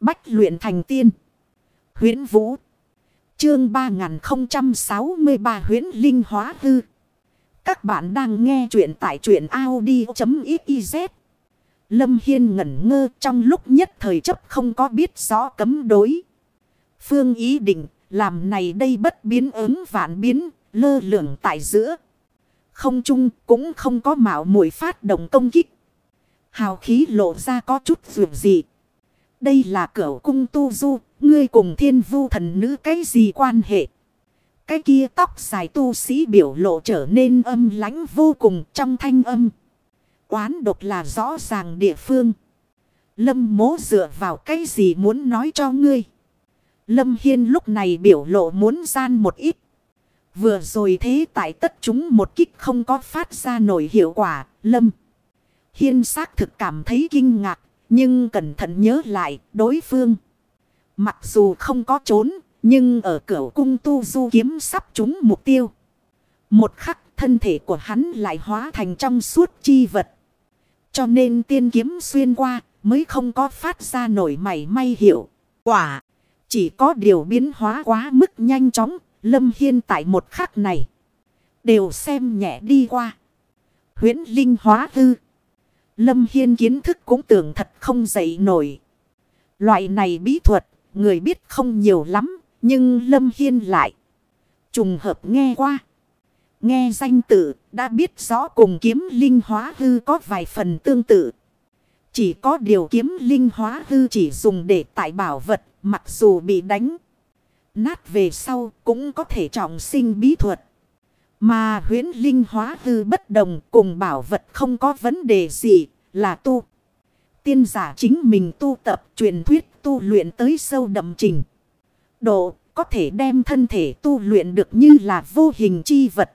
Bách luyện thành tiên. huyễn Vũ. Chương 3063 huyễn Linh hóa hư. Các bạn đang nghe truyện tại truyện Audi.xyz. Lâm Hiên ngẩn ngơ trong lúc nhất thời chấp không có biết rõ cấm đối. Phương ý định, làm này đây bất biến ứng vạn biến, lơ lửng tại giữa. Không chung cũng không có mạo muội phát động công kích. Hào khí lộ ra có chút dù gì. Đây là cửa cung tu du, ngươi cùng thiên vu thần nữ cái gì quan hệ? Cái kia tóc dài tu sĩ biểu lộ trở nên âm lãnh vô cùng trong thanh âm. Quán độc là rõ ràng địa phương. Lâm mố dựa vào cái gì muốn nói cho ngươi? Lâm Hiên lúc này biểu lộ muốn gian một ít. Vừa rồi thế tại tất chúng một kích không có phát ra nổi hiệu quả. Lâm Hiên xác thực cảm thấy kinh ngạc. Nhưng cẩn thận nhớ lại đối phương. Mặc dù không có trốn. Nhưng ở cửa cung tu du kiếm sắp trúng mục tiêu. Một khắc thân thể của hắn lại hóa thành trong suốt chi vật. Cho nên tiên kiếm xuyên qua mới không có phát ra nổi mảy may hiệu. Quả chỉ có điều biến hóa quá mức nhanh chóng. Lâm Hiên tại một khắc này. Đều xem nhẹ đi qua. huyễn linh hóa hư. Lâm Hiên kiến thức cũng tưởng thật không dậy nổi. Loại này bí thuật, người biết không nhiều lắm, nhưng Lâm Hiên lại. Trùng hợp nghe qua. Nghe danh tự, đã biết rõ cùng kiếm linh hóa hư có vài phần tương tự. Chỉ có điều kiếm linh hóa hư chỉ dùng để tại bảo vật, mặc dù bị đánh. Nát về sau cũng có thể trọng sinh bí thuật. Mà huyến linh hóa hư bất đồng cùng bảo vật không có vấn đề gì là tu. Tiên giả chính mình tu tập truyền thuyết tu luyện tới sâu đậm trình. Độ có thể đem thân thể tu luyện được như là vô hình chi vật.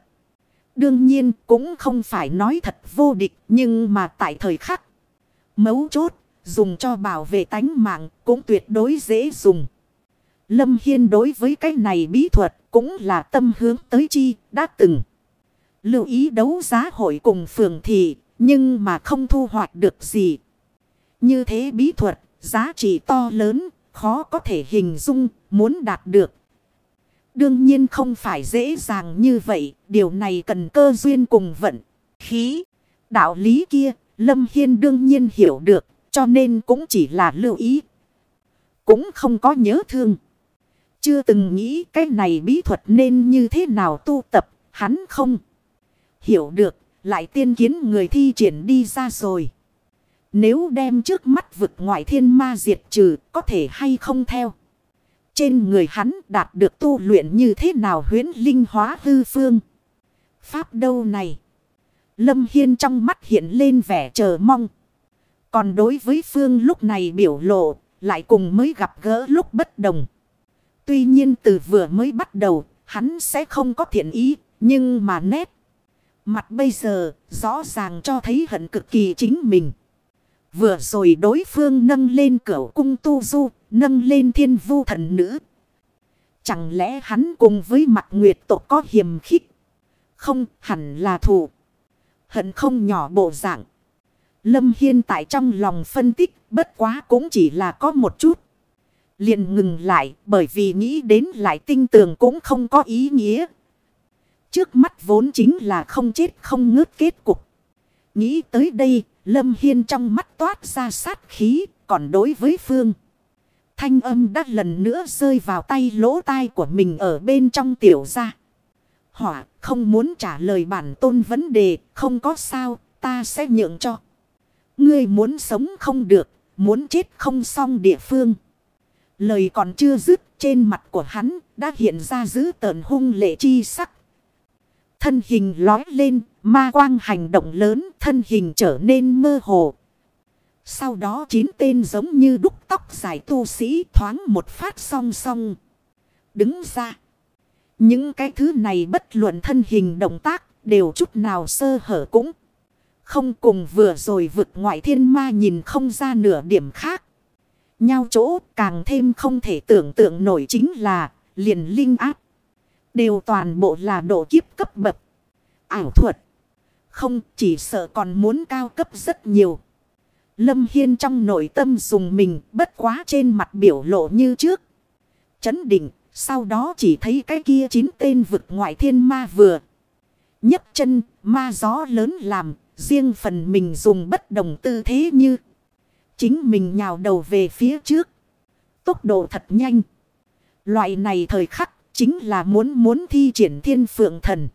Đương nhiên cũng không phải nói thật vô địch nhưng mà tại thời khắc, mấu chốt dùng cho bảo vệ tánh mạng cũng tuyệt đối dễ dùng. Lâm Hiên đối với cái này bí thuật cũng là tâm hướng tới chi đã từng. Lưu ý đấu giá hội cùng phường thị, nhưng mà không thu hoạch được gì. Như thế bí thuật, giá trị to lớn, khó có thể hình dung, muốn đạt được. Đương nhiên không phải dễ dàng như vậy. Điều này cần cơ duyên cùng vận. Khí. Đạo lý kia. Lâm Hiên đương nhiên hiểu được. Cho nên cũng chỉ là lưu ý. Cũng không có nhớ thương. Chưa từng nghĩ cái này bí thuật nên như thế nào tu tập, hắn không hiểu được, lại tiên kiến người thi triển đi ra rồi. Nếu đem trước mắt vực ngoại thiên ma diệt trừ, có thể hay không theo. Trên người hắn đạt được tu luyện như thế nào huyến linh hóa hư phương. Pháp đâu này? Lâm Hiên trong mắt hiện lên vẻ chờ mong. Còn đối với Phương lúc này biểu lộ, lại cùng mới gặp gỡ lúc bất đồng. Tuy nhiên từ vừa mới bắt đầu, hắn sẽ không có thiện ý, nhưng mà nét. Mặt bây giờ, rõ ràng cho thấy hận cực kỳ chính mình. Vừa rồi đối phương nâng lên cửa cung tu du, nâng lên thiên vu thần nữ. Chẳng lẽ hắn cùng với mặt nguyệt tộc có hiểm khích? Không hẳn là thù. Hận không nhỏ bộ dạng. Lâm Hiên tại trong lòng phân tích bất quá cũng chỉ là có một chút liền ngừng lại bởi vì nghĩ đến lại tinh tường cũng không có ý nghĩa. Trước mắt vốn chính là không chết không ngớt kết cục. Nghĩ tới đây, Lâm Hiên trong mắt toát ra sát khí, còn đối với Phương. Thanh âm đã lần nữa rơi vào tay lỗ tai của mình ở bên trong tiểu gia. Hỏa không muốn trả lời bản tôn vấn đề, không có sao, ta sẽ nhượng cho. Ngươi muốn sống không được, muốn chết không xong địa phương. Lời còn chưa dứt trên mặt của hắn đã hiện ra dữ tợn hung lệ chi sắc. Thân hình lói lên, ma quang hành động lớn, thân hình trở nên mơ hồ. Sau đó chín tên giống như đúc tóc dài tu sĩ thoáng một phát song song. Đứng ra. Những cái thứ này bất luận thân hình động tác đều chút nào sơ hở cũng. Không cùng vừa rồi vực ngoại thiên ma nhìn không ra nửa điểm khác. Nhau chỗ càng thêm không thể tưởng tượng nổi chính là liền linh áp. Đều toàn bộ là độ kiếp cấp bậc. Ảo thuật. Không chỉ sợ còn muốn cao cấp rất nhiều. Lâm Hiên trong nội tâm dùng mình bất quá trên mặt biểu lộ như trước. Chấn định, sau đó chỉ thấy cái kia chín tên vực ngoại thiên ma vừa. nhấc chân, ma gió lớn làm, riêng phần mình dùng bất đồng tư thế như. Chính mình nhào đầu về phía trước. Tốc độ thật nhanh. Loại này thời khắc chính là muốn muốn thi triển thiên phượng thần.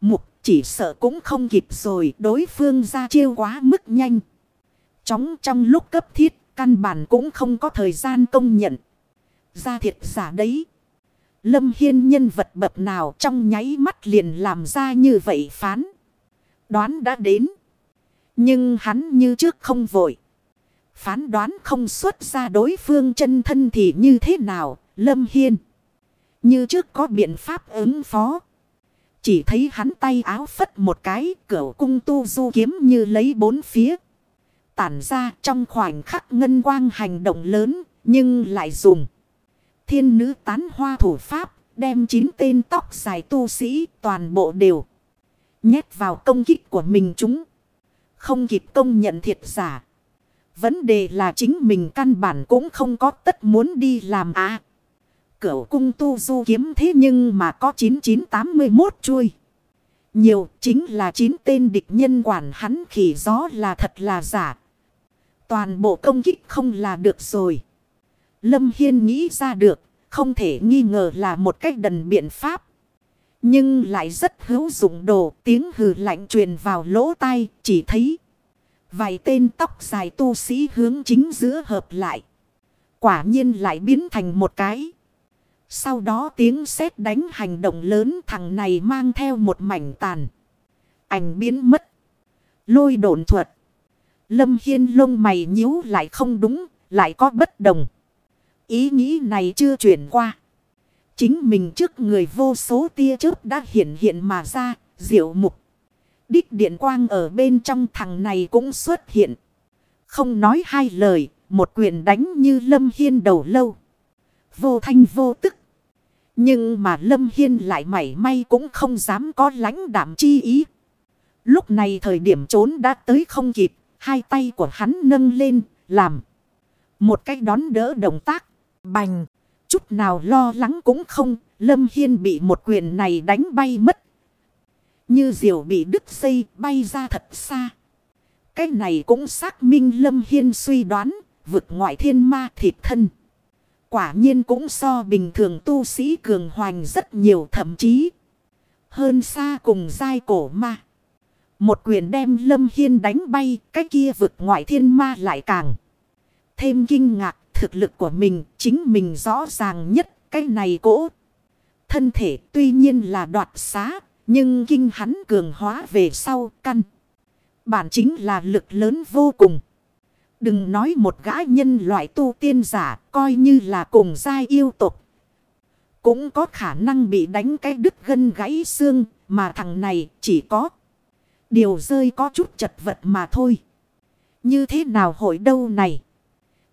Mục chỉ sợ cũng không kịp rồi, đối phương ra chiêu quá mức nhanh. Chóng trong lúc cấp thiết, căn bản cũng không có thời gian công nhận. Ra thiệt giả đấy. Lâm Hiên nhân vật bập nào trong nháy mắt liền làm ra như vậy phán. Đoán đã đến. Nhưng hắn như trước không vội. Phán đoán không xuất ra đối phương chân thân thì như thế nào, Lâm Hiên. Như trước có biện pháp ứng phó. Chỉ thấy hắn tay áo phất một cái, cửa cung tu du kiếm như lấy bốn phía. Tản ra trong khoảnh khắc ngân quang hành động lớn, nhưng lại dùng. Thiên nữ tán hoa thủ pháp, đem chín tên tóc dài tu sĩ toàn bộ đều. Nhét vào công kích của mình chúng. Không kịp công nhận thiệt giả. Vấn đề là chính mình căn bản cũng không có tất muốn đi làm à. Cửu cung tu du kiếm thế nhưng mà có 9981 chui Nhiều chính là 9 tên địch nhân quản hắn khỉ gió là thật là giả. Toàn bộ công kích không là được rồi. Lâm Hiên nghĩ ra được, không thể nghi ngờ là một cách đần biện pháp. Nhưng lại rất hữu dụng đồ tiếng hừ lạnh truyền vào lỗ tai chỉ thấy. Vài tên tóc dài tu sĩ hướng chính giữa hợp lại. Quả nhiên lại biến thành một cái. Sau đó tiếng sét đánh hành động lớn thằng này mang theo một mảnh tàn. Ảnh biến mất. Lôi độn thuật. Lâm Hiên lông mày nhíu lại không đúng, lại có bất đồng. Ý nghĩ này chưa chuyển qua. Chính mình trước người vô số tia chớp đã hiện hiện mà ra, diệu mục. Đích điện quang ở bên trong thằng này cũng xuất hiện. Không nói hai lời, một quyền đánh như Lâm Hiên đầu lâu. Vô thanh vô tức. Nhưng mà Lâm Hiên lại mảy may cũng không dám có lãnh đảm chi ý. Lúc này thời điểm trốn đã tới không kịp, hai tay của hắn nâng lên, làm. Một cách đón đỡ động tác, bành, chút nào lo lắng cũng không, Lâm Hiên bị một quyền này đánh bay mất. Như diều bị đứt dây bay ra thật xa. Cái này cũng xác minh Lâm Hiên suy đoán, vực ngoại thiên ma thịt thân. Quả nhiên cũng so bình thường tu sĩ cường hoành rất nhiều thậm chí. Hơn xa cùng giai cổ ma. Một quyền đem Lâm Hiên đánh bay, cái kia vực ngoại thiên ma lại càng. Thêm kinh ngạc, thực lực của mình, chính mình rõ ràng nhất, cái này cỗ. Thân thể tuy nhiên là đoạt xá, nhưng kinh hắn cường hóa về sau căn. Bản chính là lực lớn vô cùng. Đừng nói một gã nhân loại tu tiên giả coi như là cùng giai yêu tục. Cũng có khả năng bị đánh cái đứt gân gãy xương mà thằng này chỉ có. Điều rơi có chút chật vật mà thôi. Như thế nào hội đâu này?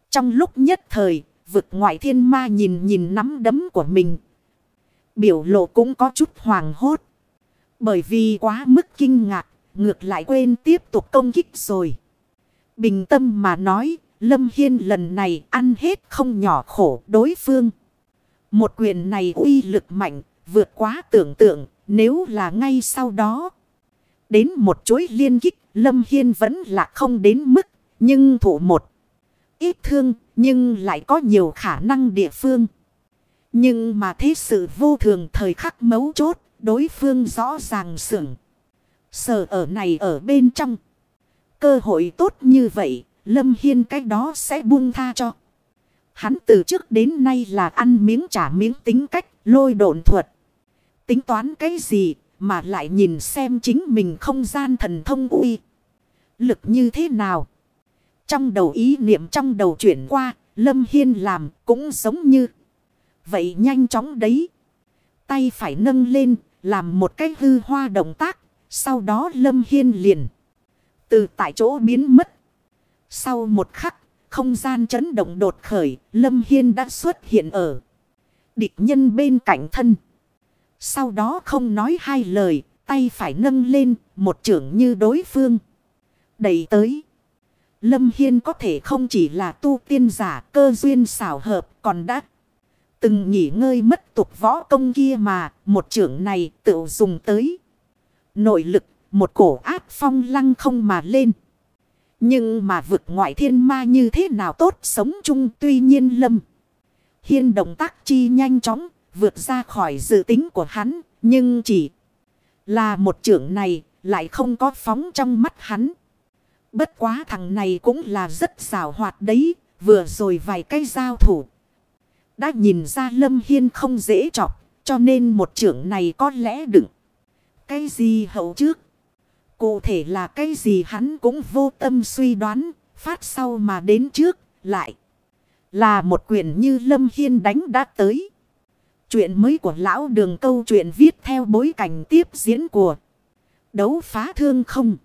Trong lúc nhất thời, vực ngoại thiên ma nhìn nhìn nắm đấm của mình. Biểu lộ cũng có chút hoàng hốt. Bởi vì quá mức kinh ngạc, ngược lại quên tiếp tục công kích rồi. Bình tâm mà nói, Lâm Hiên lần này ăn hết không nhỏ khổ đối phương. Một quyền này uy lực mạnh, vượt quá tưởng tượng, nếu là ngay sau đó. Đến một chuỗi liên kích, Lâm Hiên vẫn là không đến mức, nhưng thủ một. Ít thương, nhưng lại có nhiều khả năng địa phương. Nhưng mà thế sự vô thường thời khắc mấu chốt, đối phương rõ ràng sưởng. Sở ở này ở bên trong. Cơ hội tốt như vậy, Lâm Hiên cái đó sẽ buông tha cho. Hắn từ trước đến nay là ăn miếng trả miếng tính cách, lôi độn thuật. Tính toán cái gì mà lại nhìn xem chính mình không gian thần thông uy. Lực như thế nào? Trong đầu ý niệm trong đầu chuyển qua, Lâm Hiên làm cũng giống như. Vậy nhanh chóng đấy. Tay phải nâng lên, làm một cái hư hoa động tác. Sau đó Lâm Hiên liền. Từ tại chỗ biến mất. Sau một khắc, không gian chấn động đột khởi, Lâm Hiên đã xuất hiện ở địch nhân bên cạnh thân. Sau đó không nói hai lời, tay phải nâng lên, một trưởng như đối phương. Đẩy tới. Lâm Hiên có thể không chỉ là tu tiên giả cơ duyên xảo hợp còn đã từng nghỉ ngơi mất tục võ công kia mà một trưởng này tự dùng tới. Nội lực một cổ áp phong lăng không mà lên. Nhưng mà vực ngoại thiên ma như thế nào tốt sống chung tuy nhiên lâm. Hiên động tác chi nhanh chóng vượt ra khỏi dự tính của hắn nhưng chỉ là một trưởng này lại không có phóng trong mắt hắn. Bất quá thằng này cũng là rất xảo hoạt đấy, vừa rồi vài cây giao thủ. Đã nhìn ra Lâm Hiên không dễ chọc, cho nên một trưởng này có lẽ đựng. Cái gì hậu trước? Cụ thể là cái gì hắn cũng vô tâm suy đoán, phát sau mà đến trước, lại. Là một quyển như Lâm Hiên đánh đã tới. Chuyện mới của lão đường câu chuyện viết theo bối cảnh tiếp diễn của đấu phá thương không.